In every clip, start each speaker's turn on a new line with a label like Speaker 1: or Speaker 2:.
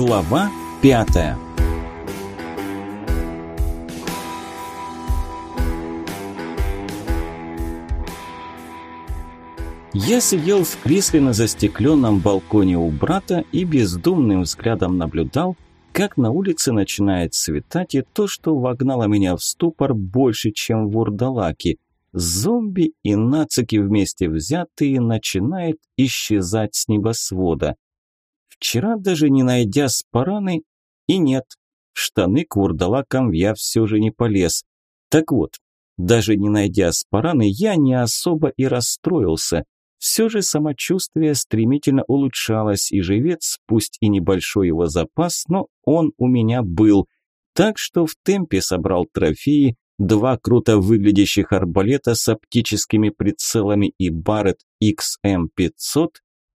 Speaker 1: Глава пятая Я сидел в кресле на застекленном балконе у брата и бездумным взглядом наблюдал, как на улице начинает светать, и то, что вогнало меня в ступор больше, чем вурдалаки. Зомби и нацики вместе взятые начинают исчезать с небосвода. Вчера даже не найдя спараны, и нет, штаны к вурдалакам я все же не полез. Так вот, даже не найдя спараны, я не особо и расстроился. Все же самочувствие стремительно улучшалось, и живец, пусть и небольшой его запас, но он у меня был. Так что в темпе собрал трофеи, два круто выглядящих арбалета с оптическими прицелами и Барретт XM500,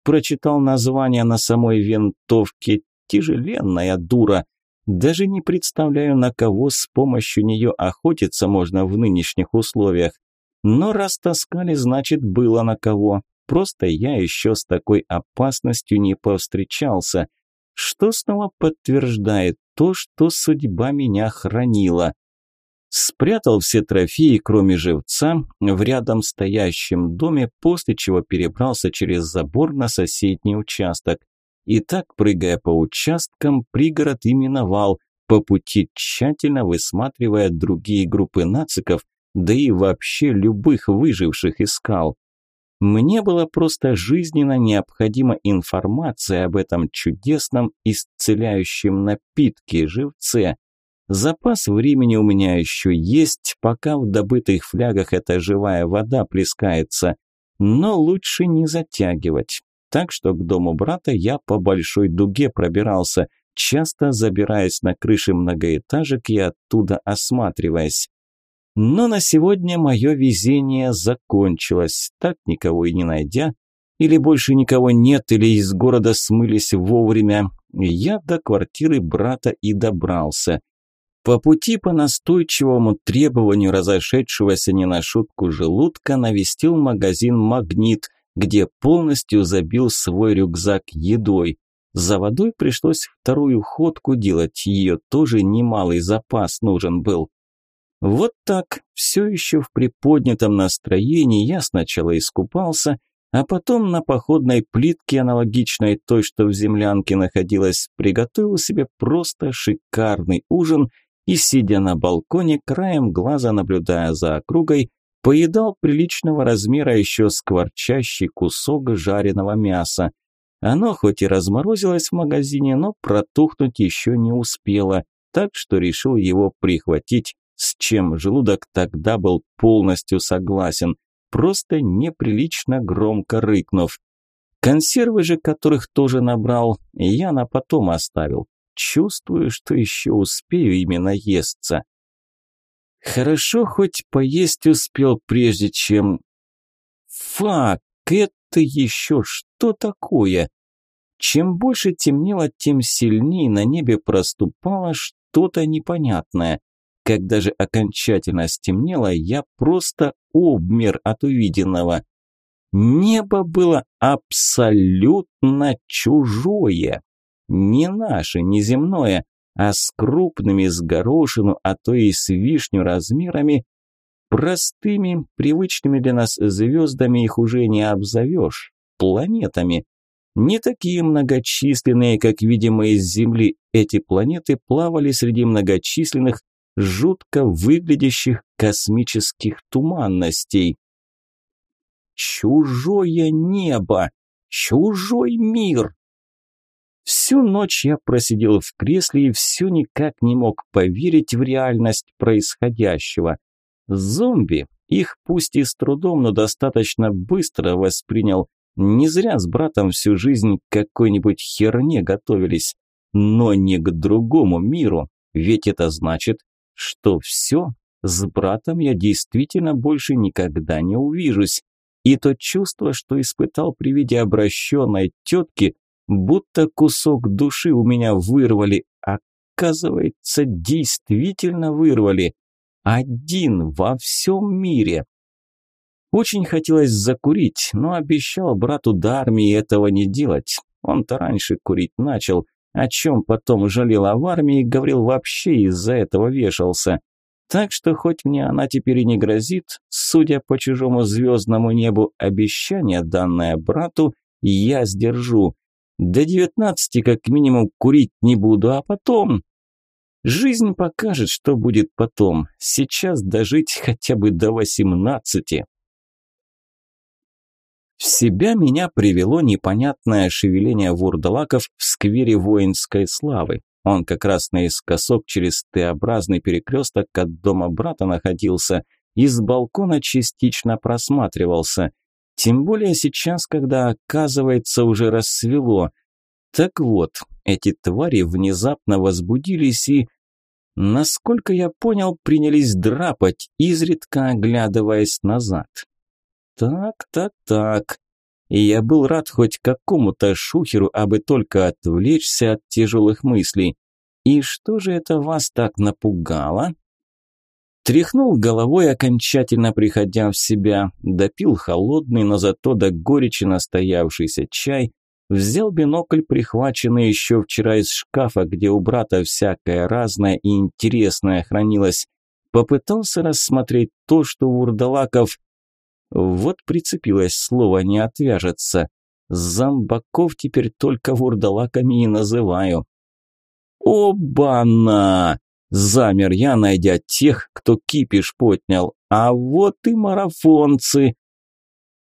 Speaker 1: прочитал название на самой винтовке, тяжеленная дура. Даже не представляю, на кого с помощью нее охотиться можно в нынешних условиях. Но раз таскали, значит было на кого. Просто я еще с такой опасностью не повстречался, что снова подтверждает то, что судьба меня хранила. Спрятал все трофеи, кроме живца, в рядом стоящем доме, после чего перебрался через забор на соседний участок. И так, прыгая по участкам, пригород именовал, по пути тщательно высматривая другие группы нациков, да и вообще любых выживших искал. Мне была просто жизненно необходима информация об этом чудесном исцеляющем напитке живце. Запас времени у меня еще есть, пока в добытых флягах эта живая вода плескается, но лучше не затягивать. Так что к дому брата я по большой дуге пробирался, часто забираясь на крыши многоэтажек и оттуда осматриваясь. Но на сегодня мое везение закончилось, так никого и не найдя, или больше никого нет, или из города смылись вовремя, я до квартиры брата и добрался. По пути по настойчивому требованию разошедшегося не на шутку желудка навестил магазин «Магнит», где полностью забил свой рюкзак едой. За водой пришлось вторую ходку делать, ее тоже немалый запас нужен был. Вот так, все еще в приподнятом настроении, я сначала искупался, а потом на походной плитке, аналогичной той, что в землянке находилась, приготовил себе просто шикарный ужин и, сидя на балконе, краем глаза наблюдая за округой, поедал приличного размера еще скворчащий кусок жареного мяса. Оно хоть и разморозилось в магазине, но протухнуть еще не успело, так что решил его прихватить с чем желудок тогда был полностью согласен, просто неприлично громко рыкнув. Консервы же, которых тоже набрал, я на потом оставил. Чувствую, что еще успею именно естся. Хорошо хоть поесть успел, прежде чем... Фак, это еще что такое? Чем больше темнело, тем сильнее на небе проступало что-то непонятное. Когда же окончательно стемнело, я просто обмер от увиденного. Небо было абсолютно чужое. Не наше, не земное, а с крупными, с горошину, а то и с вишню размерами, простыми, привычными для нас звездами их уже не обзовешь, планетами. Не такие многочисленные, как видимые с Земли, эти планеты плавали среди многочисленных жутко выглядящих космических туманностей. Чужое небо, чужой мир. Всю ночь я просидел в кресле и все никак не мог поверить в реальность происходящего. Зомби, их пусть и с трудом, но достаточно быстро воспринял. Не зря с братом всю жизнь к какой-нибудь херне готовились. Но не к другому миру, ведь это значит, что все, с братом я действительно больше никогда не увижусь. И то чувство, что испытал при виде обращенной тетки, будто кусок души у меня вырвали, оказывается, действительно вырвали. Один во всем мире. Очень хотелось закурить, но обещал брату до армии этого не делать. Он-то раньше курить начал, о чем потом жалел в армии, говорил вообще из-за этого вешался. Так что хоть мне она теперь и не грозит, судя по чужому звездному небу, обещание, данное брату, я сдержу. До девятнадцати как минимум курить не буду, а потом... Жизнь покажет, что будет потом. Сейчас дожить хотя бы до восемнадцати. В себя меня привело непонятное шевеление вурдалаков в сквере воинской славы. Он как раз наискосок через Т-образный перекресток от дома брата находился и с балкона частично просматривался. Тем более сейчас, когда, оказывается, уже рассвело. Так вот, эти твари внезапно возбудились и, насколько я понял, принялись драпать, изредка оглядываясь назад. Так, так, так. И я был рад хоть какому-то шухеру, абы только отвлечься от тяжелых мыслей. И что же это вас так напугало? Тряхнул головой, окончательно приходя в себя, допил холодный, но зато до горечи настоявшийся чай, взял бинокль, прихваченный еще вчера из шкафа, где у брата всякое разное и интересное хранилось, попытался рассмотреть то, что у урдалаков вот прицепилось слово «не отвяжется». Зомбаков теперь только вурдалаками и называю. «Оба-на!» Замер я, найдя тех, кто кипиш поднял. А вот и марафонцы.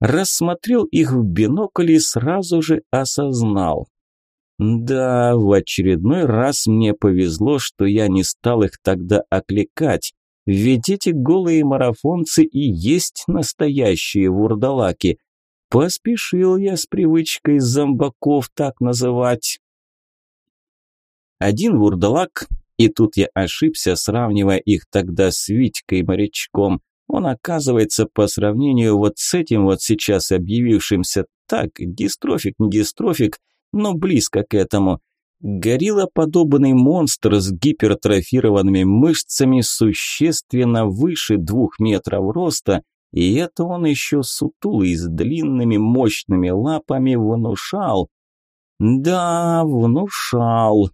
Speaker 1: Рассмотрел их в бинокль и сразу же осознал. Да, в очередной раз мне повезло, что я не стал их тогда окликать. Ведь эти голые марафонцы и есть настоящие вурдалаки. Поспешил я с привычкой зомбаков так называть. Один вурдалак, и тут я ошибся, сравнивая их тогда с Витькой-морячком. Он оказывается по сравнению вот с этим вот сейчас объявившимся так, дистрофик, не дистрофик, но близко к этому – Гориллоподобный монстр с гипертрофированными мышцами существенно выше двух метров роста, и это он еще сутулый с длинными мощными лапами внушал. Да, внушал.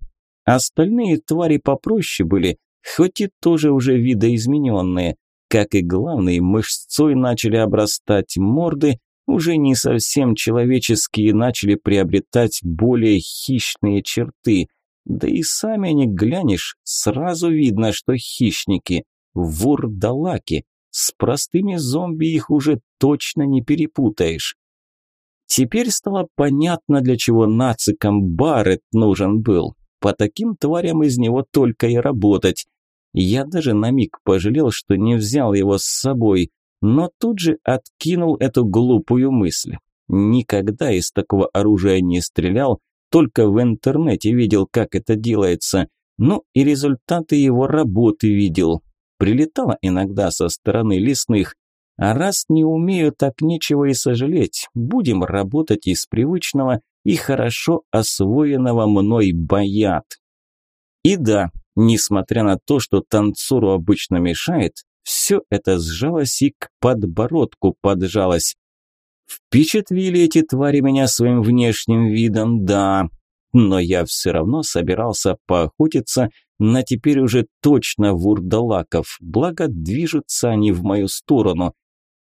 Speaker 1: Остальные твари попроще были, хоть и тоже уже видоизмененные. Как и главные, мышцой начали обрастать морды, уже не совсем человеческие начали приобретать более хищные черты. Да и сами они глянешь, сразу видно, что хищники, вурдалаки. С простыми зомби их уже точно не перепутаешь. Теперь стало понятно, для чего нацикам Барретт нужен был. По таким тварям из него только и работать. Я даже на миг пожалел, что не взял его с собой но тут же откинул эту глупую мысль. Никогда из такого оружия не стрелял, только в интернете видел, как это делается. Ну и результаты его работы видел. Прилетало иногда со стороны лесных. А раз не умею, так нечего и сожалеть. Будем работать из привычного и хорошо освоенного мной боят. И да, несмотря на то, что танцору обычно мешает, все это сжалось и к подбородку поджалось. Впечатлили эти твари меня своим внешним видом, да, но я все равно собирался поохотиться на теперь уже точно вурдалаков, благо движутся они в мою сторону.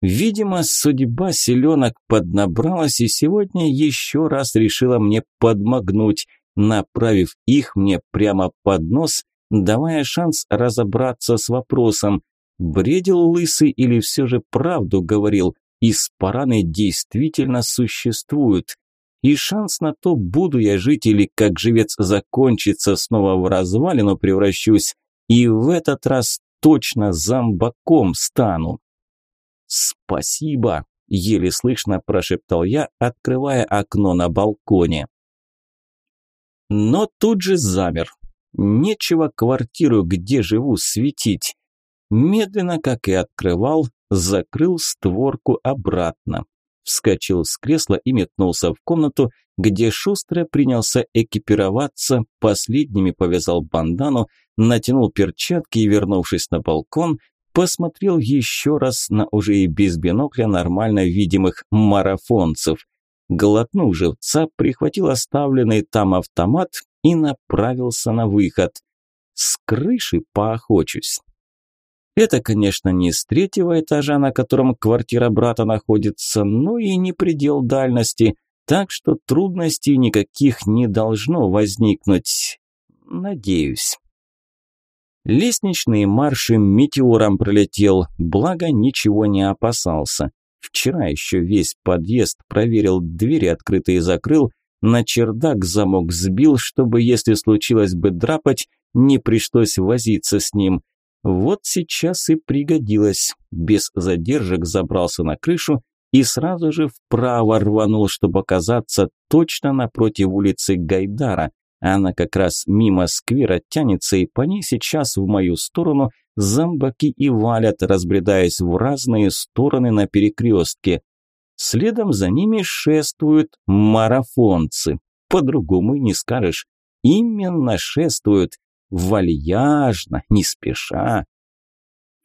Speaker 1: Видимо, судьба селенок поднабралась и сегодня еще раз решила мне подмогнуть, направив их мне прямо под нос, давая шанс разобраться с вопросом, Бредил лысый или все же правду говорил, испараны действительно существуют. И шанс на то, буду я жить или как живец закончится, снова в развалину превращусь, и в этот раз точно зомбаком стану. «Спасибо!» – еле слышно прошептал я, открывая окно на балконе. Но тут же замер. Нечего квартиру, где живу, светить. Медленно, как и открывал, закрыл створку обратно. Вскочил с кресла и метнулся в комнату, где шустро принялся экипироваться, последними повязал бандану, натянул перчатки и, вернувшись на балкон, посмотрел еще раз на уже и без бинокля нормально видимых марафонцев. Глотнув живца, прихватил оставленный там автомат и направился на выход. С крыши поохочусь. Это, конечно, не с третьего этажа, на котором квартира брата находится, но и не предел дальности, так что трудностей никаких не должно возникнуть. Надеюсь. Лестничные марши метеором пролетел, благо ничего не опасался. Вчера еще весь подъезд проверил, двери открытые закрыл, на чердак замок сбил, чтобы, если случилось бы драпать, не пришлось возиться с ним – вот сейчас и пригодилось. Без задержек забрался на крышу и сразу же вправо рванул, чтобы оказаться точно напротив улицы Гайдара. Она как раз мимо сквера тянется, и по ней сейчас в мою сторону зомбаки и валят, разбредаясь в разные стороны на перекрестке. Следом за ними шествуют марафонцы. По-другому не скажешь. Именно шествуют вальяжно, не спеша.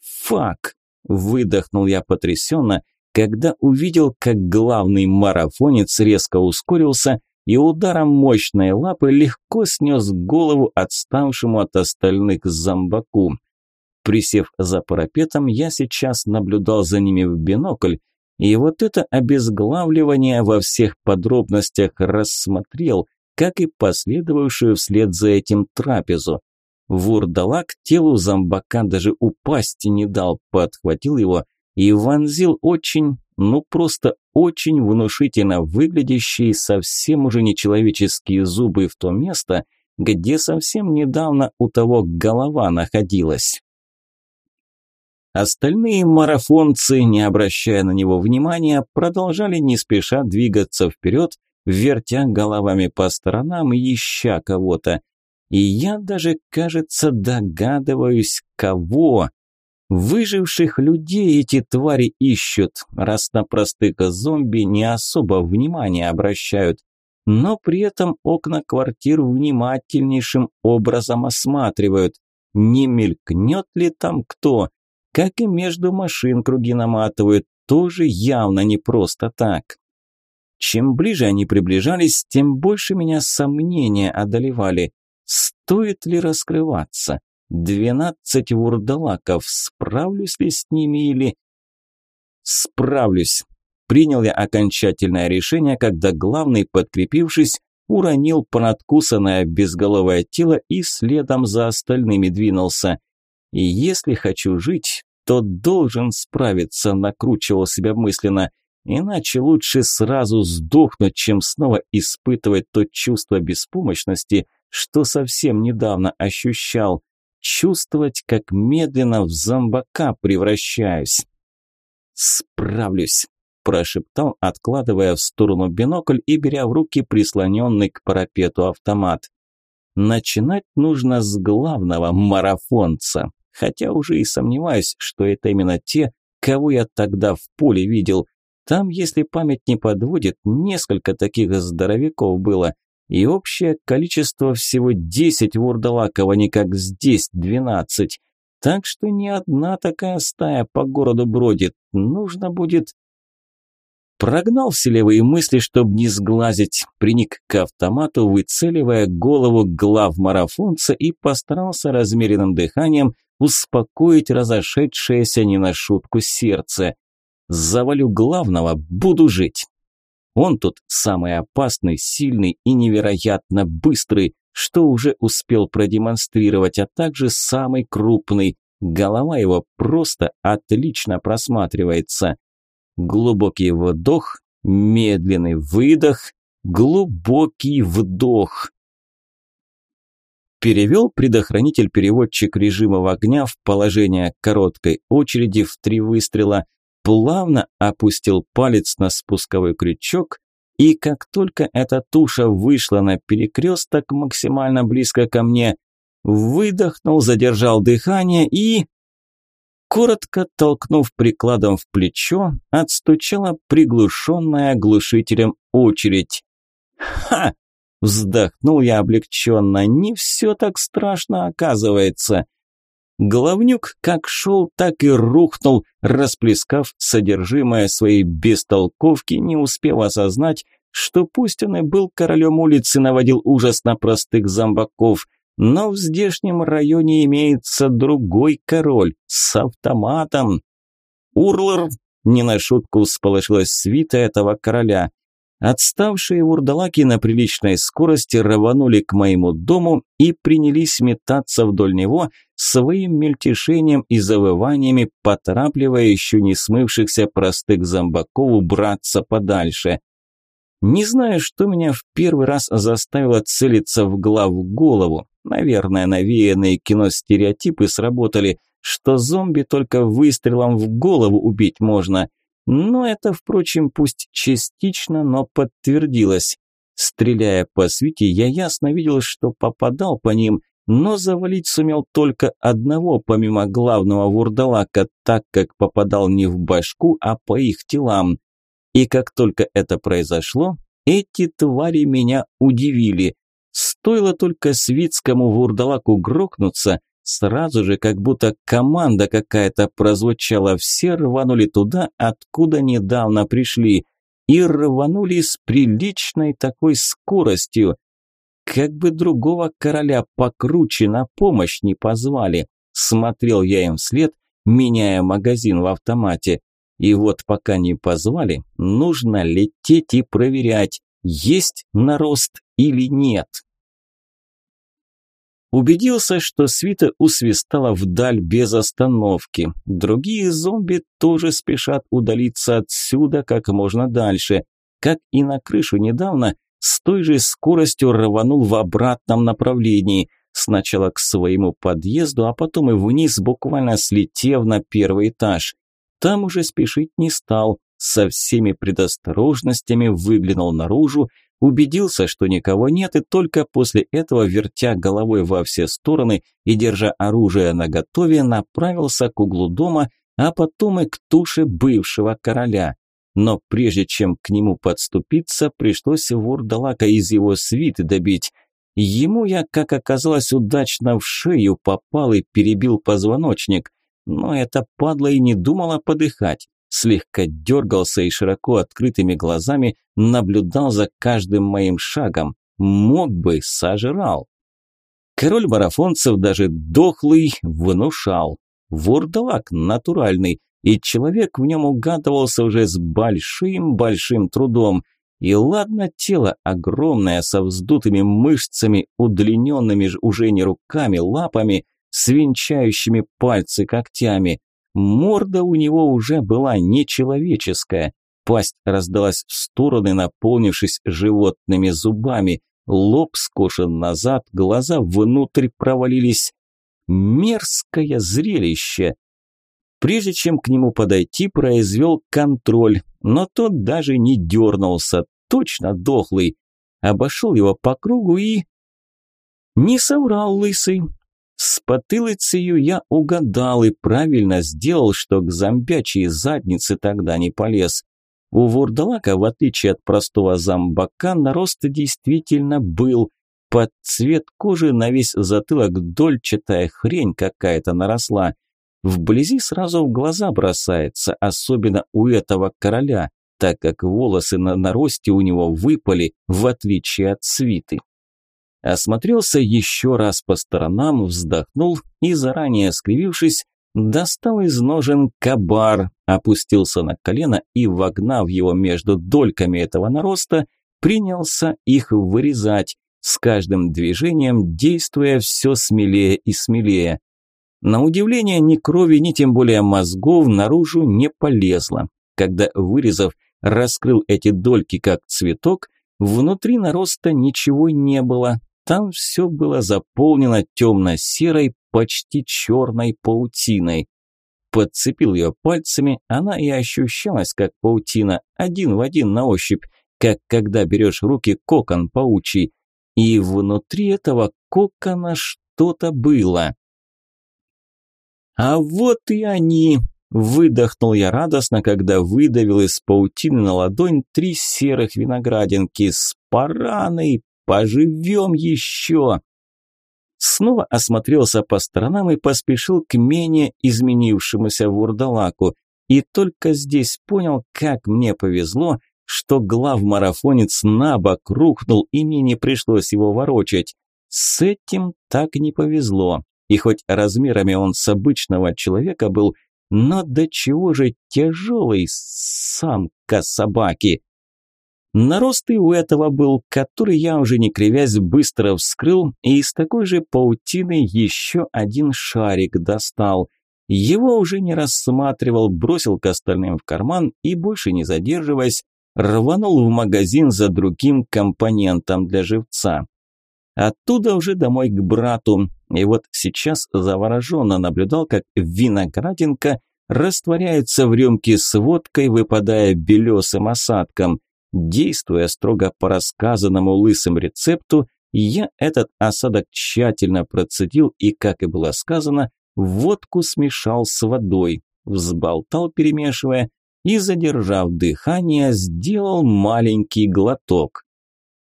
Speaker 1: «Фак!» – выдохнул я потрясенно, когда увидел, как главный марафонец резко ускорился и ударом мощной лапы легко снес голову отставшему от остальных зомбаку. Присев за парапетом, я сейчас наблюдал за ними в бинокль, и вот это обезглавливание во всех подробностях рассмотрел, как и последовавшую вслед за этим трапезу. Вурдалак телу зомбака даже упасть не дал, подхватил его и вонзил очень, ну просто очень внушительно выглядящие совсем уже нечеловеческие зубы в то место, где совсем недавно у того голова находилась. Остальные марафонцы, не обращая на него внимания, продолжали не спеша двигаться вперед, вертя головами по сторонам ища кого-то. И я даже, кажется, догадываюсь, кого. Выживших людей эти твари ищут, раз на простых зомби не особо внимания обращают. Но при этом окна квартир внимательнейшим образом осматривают. Не мелькнет ли там кто? Как и между машин круги наматывают, тоже явно не просто так. Чем ближе они приближались, тем больше меня сомнения одолевали. Стоит ли раскрываться? Двенадцать вурдалаков, справлюсь ли с ними или... Справлюсь. Принял я окончательное решение, когда главный, подкрепившись, уронил понадкусанное безголовое тело и следом за остальными двинулся. И если хочу жить, то должен справиться, накручивал себя мысленно. Иначе лучше сразу сдохнуть, чем снова испытывать то чувство беспомощности, что совсем недавно ощущал. Чувствовать, как медленно в зомбака превращаюсь. «Справлюсь», – прошептал, откладывая в сторону бинокль и беря в руки прислоненный к парапету автомат. «Начинать нужно с главного марафонца, хотя уже и сомневаюсь, что это именно те, кого я тогда в поле видел. Там, если память не подводит, несколько таких здоровяков было, и общее количество всего 10 вурдалаков, а не как здесь 12. Так что не одна такая стая по городу бродит. Нужно будет... Прогнал все левые мысли, чтобы не сглазить, приник к автомату, выцеливая голову глав марафонца и постарался размеренным дыханием успокоить разошедшееся не на шутку сердце. Завалю главного, буду жить. Он тут самый опасный, сильный и невероятно быстрый, что уже успел продемонстрировать, а также самый крупный. Голова его просто отлично просматривается. Глубокий вдох, медленный выдох, глубокий вдох. Перевел предохранитель-переводчик режима огня в положение короткой очереди в три выстрела, плавно опустил палец на спусковой крючок, и как только эта туша вышла на перекресток максимально близко ко мне, выдохнул, задержал дыхание и... Коротко толкнув прикладом в плечо, отстучала приглушенная глушителем очередь. «Ха!» – вздохнул я облегченно. «Не все так страшно оказывается». Головнюк как шел, так и рухнул, расплескав содержимое своей бестолковки, не успев осознать, что пусть он и был королем улицы, наводил ужас на простых зомбаков, но в здешнем районе имеется другой король с автоматом. Урлар не на шутку всполошилась свита этого короля. Отставшие вурдалаки на приличной скорости рванули к моему дому и принялись метаться вдоль него своим мельтешением и завываниями, поторапливая еще не смывшихся простых зомбаков убраться подальше. Не знаю, что меня в первый раз заставило целиться в главу голову. Наверное, навеянные кино стереотипы сработали, что зомби только выстрелом в голову убить можно – но это, впрочем, пусть частично, но подтвердилось. Стреляя по свите, я ясно видел, что попадал по ним, но завалить сумел только одного, помимо главного вурдалака, так как попадал не в башку, а по их телам. И как только это произошло, эти твари меня удивили. Стоило только свитскому вурдалаку грохнуться, Сразу же, как будто команда какая-то прозвучала, все рванули туда, откуда недавно пришли. И рванули с приличной такой скоростью. Как бы другого короля покруче на помощь не позвали. Смотрел я им вслед, меняя магазин в автомате. И вот пока не позвали, нужно лететь и проверять, есть нарост или нет. Убедился, что свита усвистала вдаль без остановки. Другие зомби тоже спешат удалиться отсюда как можно дальше. Как и на крышу недавно, с той же скоростью рванул в обратном направлении. Сначала к своему подъезду, а потом и вниз, буквально слетев на первый этаж. Там уже спешить не стал, со всеми предосторожностями выглянул наружу, убедился, что никого нет, и только после этого, вертя головой во все стороны и держа оружие наготове, направился к углу дома, а потом и к туше бывшего короля. Но прежде чем к нему подступиться, пришлось вурдалака из его свиты добить. Ему я, как оказалось, удачно в шею попал и перебил позвоночник. Но эта падла и не думала подыхать слегка дергался и широко открытыми глазами наблюдал за каждым моим шагом. Мог бы, сожрал. Король марафонцев даже дохлый внушал. Вурдалак натуральный, и человек в нем угадывался уже с большим-большим трудом. И ладно тело огромное, со вздутыми мышцами, удлиненными уже не руками, лапами, с венчающими пальцы когтями. Морда у него уже была нечеловеческая. Пасть раздалась в стороны, наполнившись животными зубами. Лоб скошен назад, глаза внутрь провалились. Мерзкое зрелище. Прежде чем к нему подойти, произвел контроль, но тот даже не дернулся, точно дохлый. Обошел его по кругу и... Не соврал лысый. С потылицею я угадал и правильно сделал, что к зомбячей заднице тогда не полез. У вурдалака, в отличие от простого зомбака, нарост действительно был. Под цвет кожи на весь затылок дольчатая хрень какая-то наросла. Вблизи сразу в глаза бросается, особенно у этого короля, так как волосы на наросте у него выпали, в отличие от свиты. Осмотрелся еще раз по сторонам, вздохнул и, заранее скривившись, достал из ножен кабар, опустился на колено и, вогнав его между дольками этого нароста, принялся их вырезать, с каждым движением действуя все смелее и смелее. На удивление ни крови, ни тем более мозгов наружу не полезло. Когда, вырезав, раскрыл эти дольки как цветок, внутри нароста ничего не было, там все было заполнено темно-серой, почти черной паутиной. Подцепил ее пальцами, она и ощущалась как паутина, один в один на ощупь, как когда берешь руки кокон паучий. И внутри этого кокона что-то было. «А вот и они!» – выдохнул я радостно, когда выдавил из паутины на ладонь три серых виноградинки с параной, Поживем еще!» снова осмотрелся по сторонам и поспешил к менее изменившемуся вурдалаку. И только здесь понял, как мне повезло, что главмарафонец на бок рухнул, и мне не пришлось его ворочать. С этим так не повезло. И хоть размерами он с обычного человека был, но до чего же тяжелый самка собаки. Нарост и у этого был, который я уже не кривясь быстро вскрыл и из такой же паутины еще один шарик достал. Его уже не рассматривал, бросил к остальным в карман и, больше не задерживаясь, рванул в магазин за другим компонентом для живца. Оттуда уже домой к брату, и вот сейчас завороженно наблюдал, как виноградинка растворяется в рюмке с водкой, выпадая белесым осадком – Действуя строго по рассказанному лысым рецепту, я этот осадок тщательно процедил и, как и было сказано, водку смешал с водой, взболтал, перемешивая, и, задержав дыхание, сделал маленький глоток.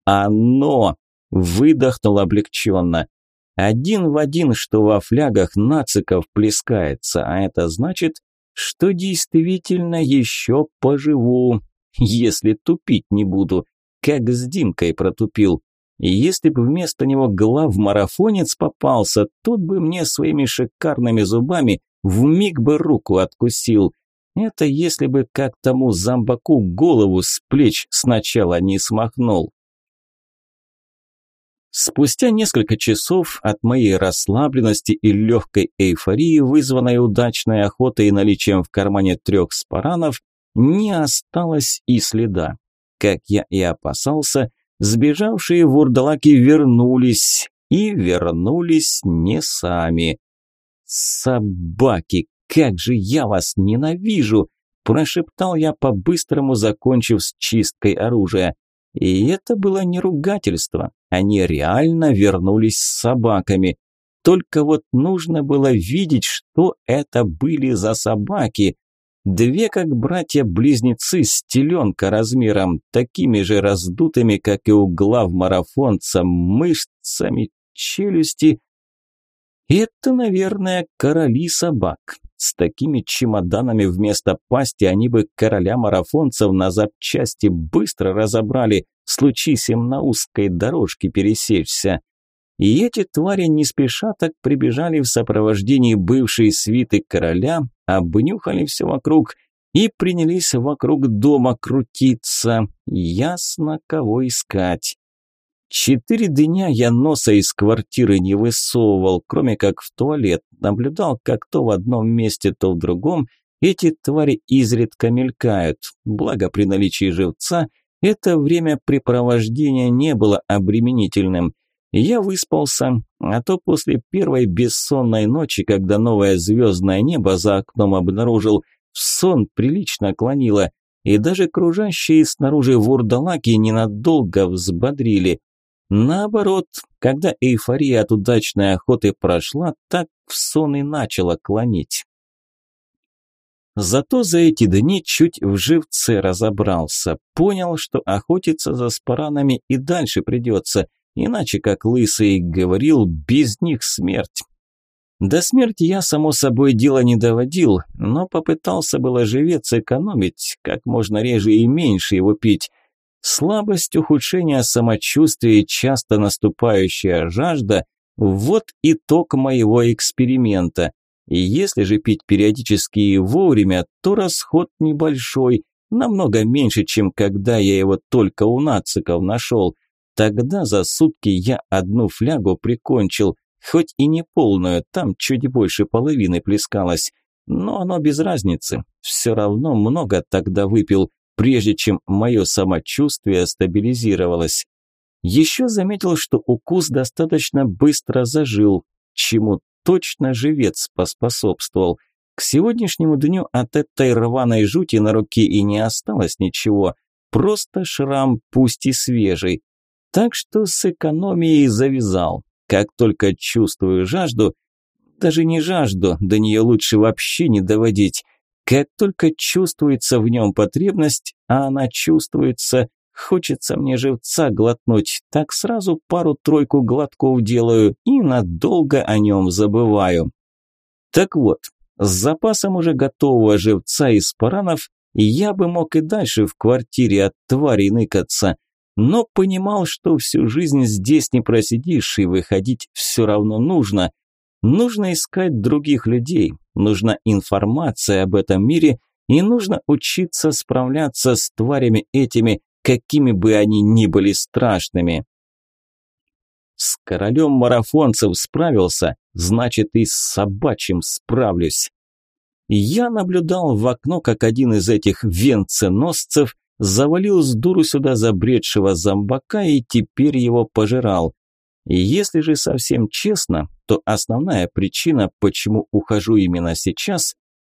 Speaker 1: «Оно!» – выдохнул облегченно. «Один в один, что во флягах нациков плескается, а это значит, что действительно еще поживу, если тупить не буду, как с Димкой протупил. И если бы вместо него главмарафонец попался, тот бы мне своими шикарными зубами в миг бы руку откусил. Это если бы как тому зомбаку голову с плеч сначала не смахнул. Спустя несколько часов от моей расслабленности и легкой эйфории, вызванной удачной охотой и наличием в кармане трех спаранов, не осталось и следа. Как я и опасался, сбежавшие вурдалаки вернулись, и вернулись не сами. «Собаки, как же я вас ненавижу!» – прошептал я по-быстрому, закончив с чисткой оружия. И это было не ругательство, они реально вернулись с собаками. Только вот нужно было видеть, что это были за собаки. Две как братья-близнецы с теленка размером, такими же раздутыми, как и у глав-марафонца, мышцами, челюсти. Это, наверное, короли собак. С такими чемоданами вместо пасти они бы короля марафонцев на запчасти быстро разобрали, случись им на узкой дорожке пересечься. И эти твари не спеша так прибежали в сопровождении бывшей свиты короля, обнюхали все вокруг и принялись вокруг дома крутиться. Ясно, кого искать. Четыре дня я носа из квартиры не высовывал, кроме как в туалет. Наблюдал, как то в одном месте, то в другом эти твари изредка мелькают. Благо при наличии живца это времяпрепровождение не было обременительным – я выспался, а то после первой бессонной ночи, когда новое звездное небо за окном обнаружил, в сон прилично клонило, и даже кружащие снаружи вурдалаки ненадолго взбодрили. Наоборот, когда эйфория от удачной охоты прошла, так в сон и начала клонить. Зато за эти дни чуть в живце разобрался, понял, что охотиться за спаранами и дальше придется, Иначе, как Лысый говорил, без них смерть. До смерти я, само собой, дело не доводил, но попытался было живец экономить, как можно реже и меньше его пить. Слабость, ухудшение самочувствия и часто наступающая жажда – вот итог моего эксперимента. И если же пить периодически и вовремя, то расход небольшой, намного меньше, чем когда я его только у нациков нашел – Тогда за сутки я одну флягу прикончил, хоть и не полную, там чуть больше половины плескалось. Но оно без разницы, все равно много тогда выпил, прежде чем мое самочувствие стабилизировалось. Еще заметил, что укус достаточно быстро зажил, чему точно живец поспособствовал. К сегодняшнему дню от этой рваной жути на руке и не осталось ничего, просто шрам, пусть и свежий. Так что с экономией завязал. Как только чувствую жажду, даже не жажду, до нее лучше вообще не доводить. Как только чувствуется в нем потребность, а она чувствуется, Хочется мне живца глотнуть, так сразу пару-тройку глотков делаю и надолго о нем забываю. Так вот, с запасом уже готового живца из паранов я бы мог и дальше в квартире от твари ныкаться, но понимал, что всю жизнь здесь не просидишь и выходить все равно нужно. Нужно искать других людей, нужна информация об этом мире и нужно учиться справляться с тварями этими, какими бы они ни были страшными. С королем марафонцев справился, значит и с собачьим справлюсь. Я наблюдал в окно, как один из этих венценосцев завалил с дуру сюда забредшего зомбака и теперь его пожирал. Если же совсем честно, то основная причина, почему ухожу именно сейчас,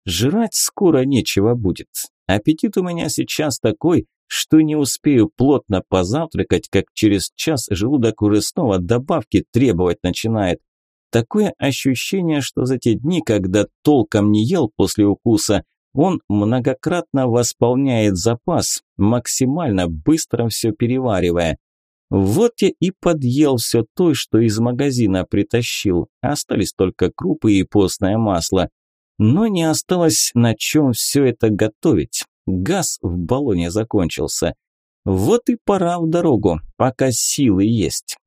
Speaker 1: жрать скоро нечего будет. Аппетит у меня сейчас такой, что не успею плотно позавтракать, как через час желудок уже снова добавки требовать начинает. Такое ощущение, что за те дни, когда толком не ел после укуса, он многократно восполняет запас, максимально быстро все переваривая. Вот я и подъел все то, что из магазина притащил. Остались только крупы и постное масло. Но не осталось на чем все это готовить. Газ в баллоне закончился. Вот и пора в дорогу, пока силы есть.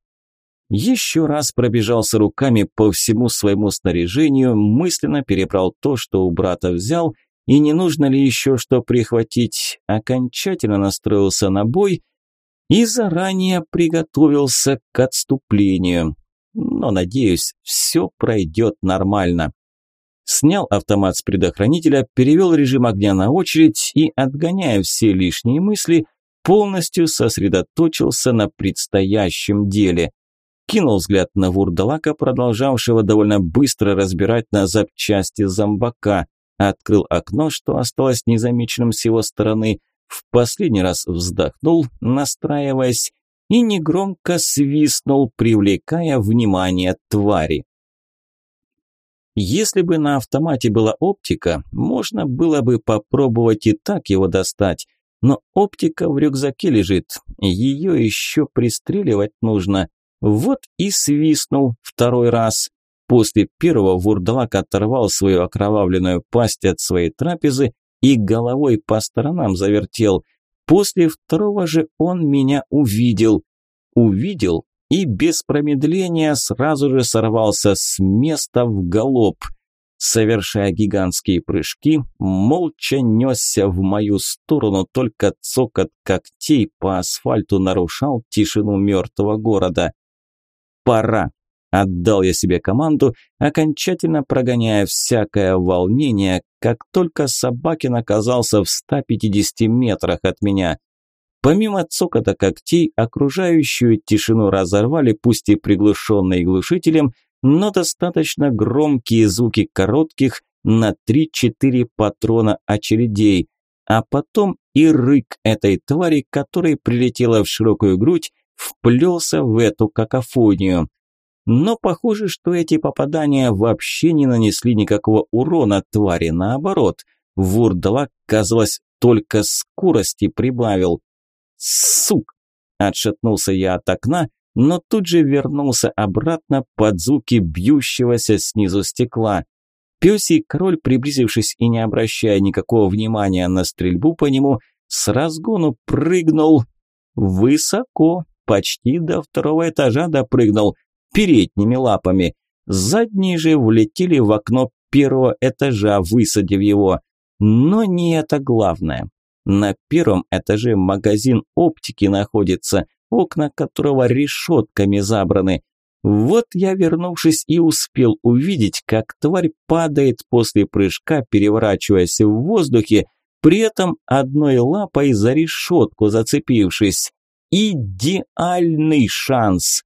Speaker 1: Еще раз пробежался руками по всему своему снаряжению, мысленно перебрал то, что у брата взял, и не нужно ли еще что прихватить, окончательно настроился на бой и заранее приготовился к отступлению. Но, надеюсь, все пройдет нормально снял автомат с предохранителя, перевел режим огня на очередь и, отгоняя все лишние мысли, полностью сосредоточился на предстоящем деле. Кинул взгляд на вурдалака, продолжавшего довольно быстро разбирать на запчасти зомбака, открыл окно, что осталось незамеченным с его стороны, в последний раз вздохнул, настраиваясь, и негромко свистнул, привлекая внимание твари. Если бы на автомате была оптика, можно было бы попробовать и так его достать. Но оптика в рюкзаке лежит, ее еще пристреливать нужно. Вот и свистнул второй раз. После первого вурдалак оторвал свою окровавленную пасть от своей трапезы и головой по сторонам завертел. После второго же он меня увидел. Увидел и без промедления сразу же сорвался с места в галоп. Совершая гигантские прыжки, молча несся в мою сторону, только цокот когтей по асфальту нарушал тишину мертвого города. «Пора!» – отдал я себе команду, окончательно прогоняя всякое волнение, как только Собакин оказался в 150 метрах от меня – Помимо цокота когтей, окружающую тишину разорвали, пусть и приглушенные глушителем, но достаточно громкие звуки коротких на 3-4 патрона очередей, а потом и рык этой твари, которая прилетела в широкую грудь, вплелся в эту какофонию. Но похоже, что эти попадания вообще не нанесли никакого урона твари, наоборот. Вурдалак, казалось, только скорости прибавил. «Сук!» – отшатнулся я от окна, но тут же вернулся обратно под звуки бьющегося снизу стекла. Пёсий король, приблизившись и не обращая никакого внимания на стрельбу по нему, с разгону прыгнул высоко, почти до второго этажа допрыгнул, передними лапами. Задние же влетели в окно первого этажа, высадив его. Но не это главное. На первом этаже магазин оптики находится, окна которого решетками забраны. Вот я, вернувшись, и успел увидеть, как тварь падает после прыжка, переворачиваясь в воздухе, при этом одной лапой за решетку зацепившись. Идеальный шанс!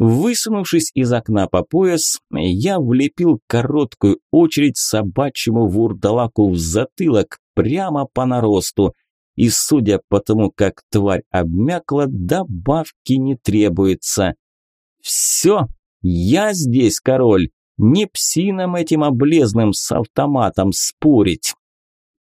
Speaker 1: Высунувшись из окна по пояс, я влепил короткую очередь собачьему вурдалаку в затылок, прямо по наросту. И судя по тому, как тварь обмякла, добавки не требуется. Все, я здесь король, не псинам этим облезным с автоматом спорить.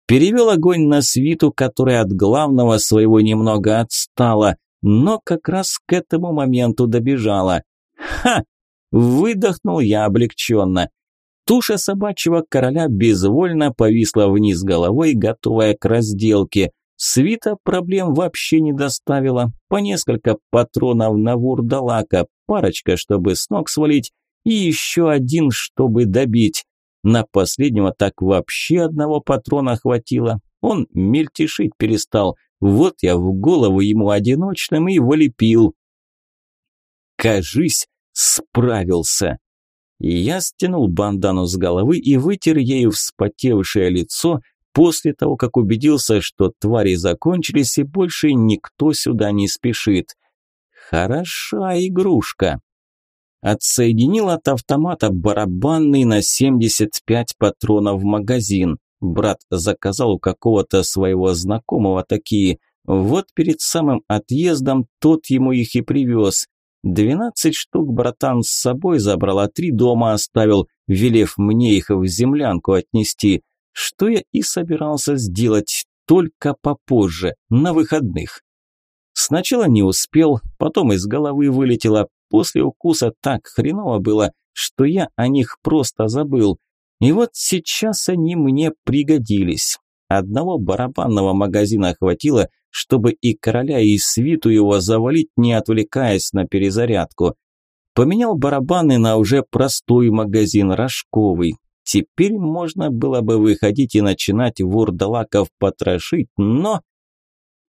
Speaker 1: Перевел огонь на свиту, которая от главного своего немного отстала, но как раз к этому моменту добежала. Ха! Выдохнул я облегченно. Туша собачьего короля безвольно повисла вниз головой, готовая к разделке. Свита проблем вообще не доставила. По несколько патронов на вурдалака, парочка, чтобы с ног свалить, и еще один, чтобы добить. На последнего так вообще одного патрона хватило. Он мельтешить перестал. Вот я в голову ему одиночным и вылепил. Кажись, справился. Я стянул бандану с головы и вытер ею вспотевшее лицо, после того, как убедился, что твари закончились и больше никто сюда не спешит. Хороша игрушка. Отсоединил от автомата барабанный на 75 патронов магазин. Брат заказал у какого-то своего знакомого такие. Вот перед самым отъездом тот ему их и привез. Двенадцать штук братан с собой забрал, а три дома оставил, велев мне их в землянку отнести – что я и собирался сделать, только попозже, на выходных. Сначала не успел, потом из головы вылетело, после укуса так хреново было, что я о них просто забыл. И вот сейчас они мне пригодились. Одного барабанного магазина хватило, чтобы и короля, и свиту его завалить, не отвлекаясь на перезарядку. Поменял барабаны на уже простой магазин, рожковый. Теперь можно было бы выходить и начинать вурдалаков потрошить, но...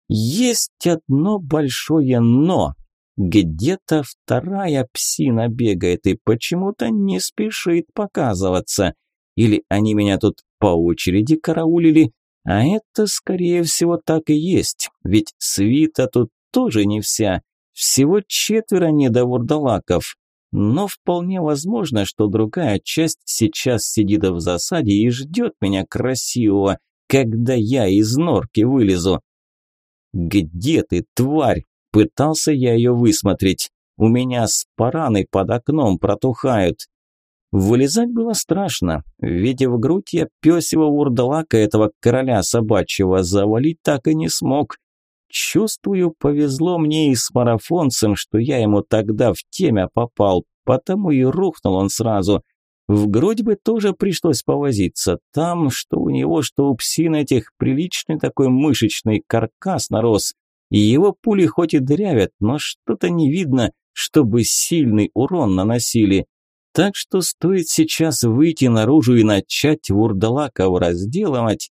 Speaker 1: Есть одно большое «но». Где-то вторая псина бегает и почему-то не спешит показываться. Или они меня тут по очереди караулили, а это, скорее всего, так и есть, ведь свита тут тоже не вся, всего четверо недовурдалаков. Но вполне возможно, что другая часть сейчас сидит в засаде и ждет меня красивого, когда я из норки вылезу. «Где ты, тварь?» – пытался я ее высмотреть. «У меня спараны под окном протухают». Вылезать было страшно, ведь в грудь я пёсего урдалака этого короля собачьего завалить так и не смог. Чувствую, повезло мне и с марафонцем, что я ему тогда в темя попал, потому и рухнул он сразу. В грудь бы тоже пришлось повозиться. Там, что у него, что у псин этих, приличный такой мышечный каркас нарос. И его пули хоть и дырявят, но что-то не видно, чтобы сильный урон наносили. Так что стоит сейчас выйти наружу и начать вурдалаков разделывать.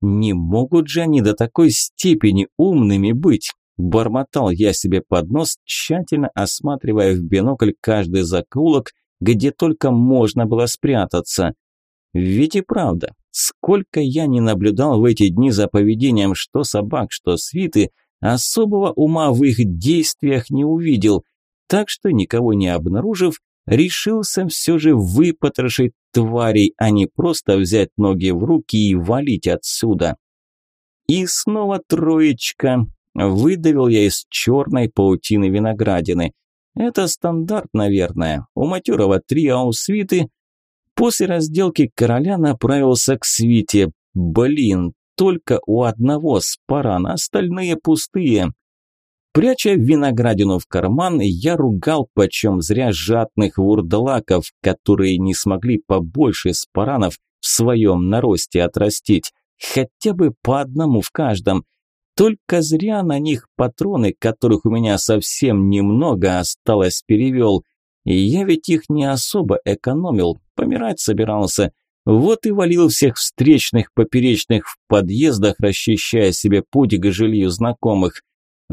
Speaker 1: Не могут же они до такой степени умными быть. Бормотал я себе под нос, тщательно осматривая в бинокль каждый закоулок, где только можно было спрятаться. Ведь и правда, сколько я не наблюдал в эти дни за поведением что собак, что свиты, особого ума в их действиях не увидел, так что, никого не обнаружив, решился все же выпотрошить тварей, а не просто взять ноги в руки и валить отсюда. И снова троечка. Выдавил я из черной паутины виноградины. Это стандарт, наверное. У матерого три, а у свиты... После разделки короля направился к свите. Блин, только у одного спаран, остальные пустые. Пряча виноградину в карман, я ругал почем зря жадных вурдалаков, которые не смогли побольше спаранов в своем наросте отрастить, хотя бы по одному в каждом. Только зря на них патроны, которых у меня совсем немного осталось, перевел. И я ведь их не особо экономил, помирать собирался. Вот и валил всех встречных поперечных в подъездах, расчищая себе путь к жилью знакомых.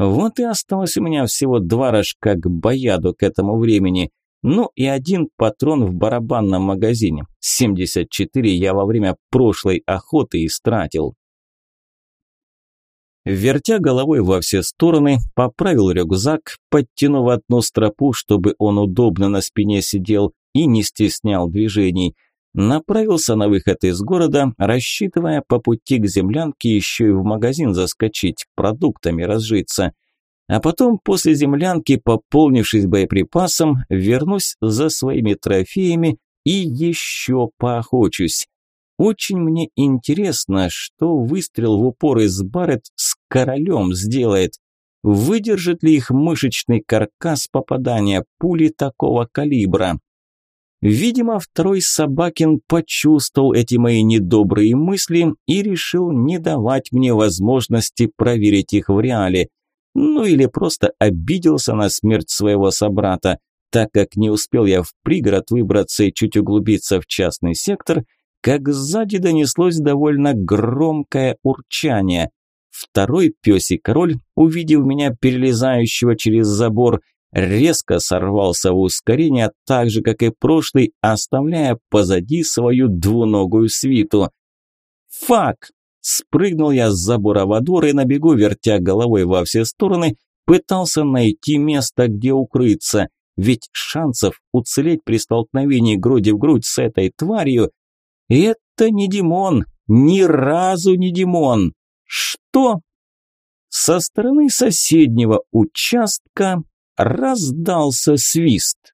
Speaker 1: Вот и осталось у меня всего два рожка к бояду к этому времени. Ну и один патрон в барабанном магазине. 74 я во время прошлой охоты истратил. Вертя головой во все стороны, поправил рюкзак, подтянув одну стропу, чтобы он удобно на спине сидел и не стеснял движений – Направился на выход из города, рассчитывая по пути к землянке еще и в магазин заскочить, продуктами разжиться. А потом, после землянки, пополнившись боеприпасом, вернусь за своими трофеями и еще поохочусь. Очень мне интересно, что выстрел в упор из Барретт с королем сделает. Выдержит ли их мышечный каркас попадания пули такого калибра? Видимо, второй Собакин почувствовал эти мои недобрые мысли и решил не давать мне возможности проверить их в реале. Ну или просто обиделся на смерть своего собрата, так как не успел я в пригород выбраться и чуть углубиться в частный сектор, как сзади донеслось довольно громкое урчание. Второй пёсий король, увидев меня перелезающего через забор, резко сорвался в ускорение, так же, как и прошлый, оставляя позади свою двуногую свиту. «Фак!» Спрыгнул я с забора во двор и на бегу, вертя головой во все стороны, пытался найти место, где укрыться, ведь шансов уцелеть при столкновении груди в грудь с этой тварью – это не Димон, ни разу не Димон. Что? Со стороны соседнего участка раздался свист.